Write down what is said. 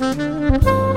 Música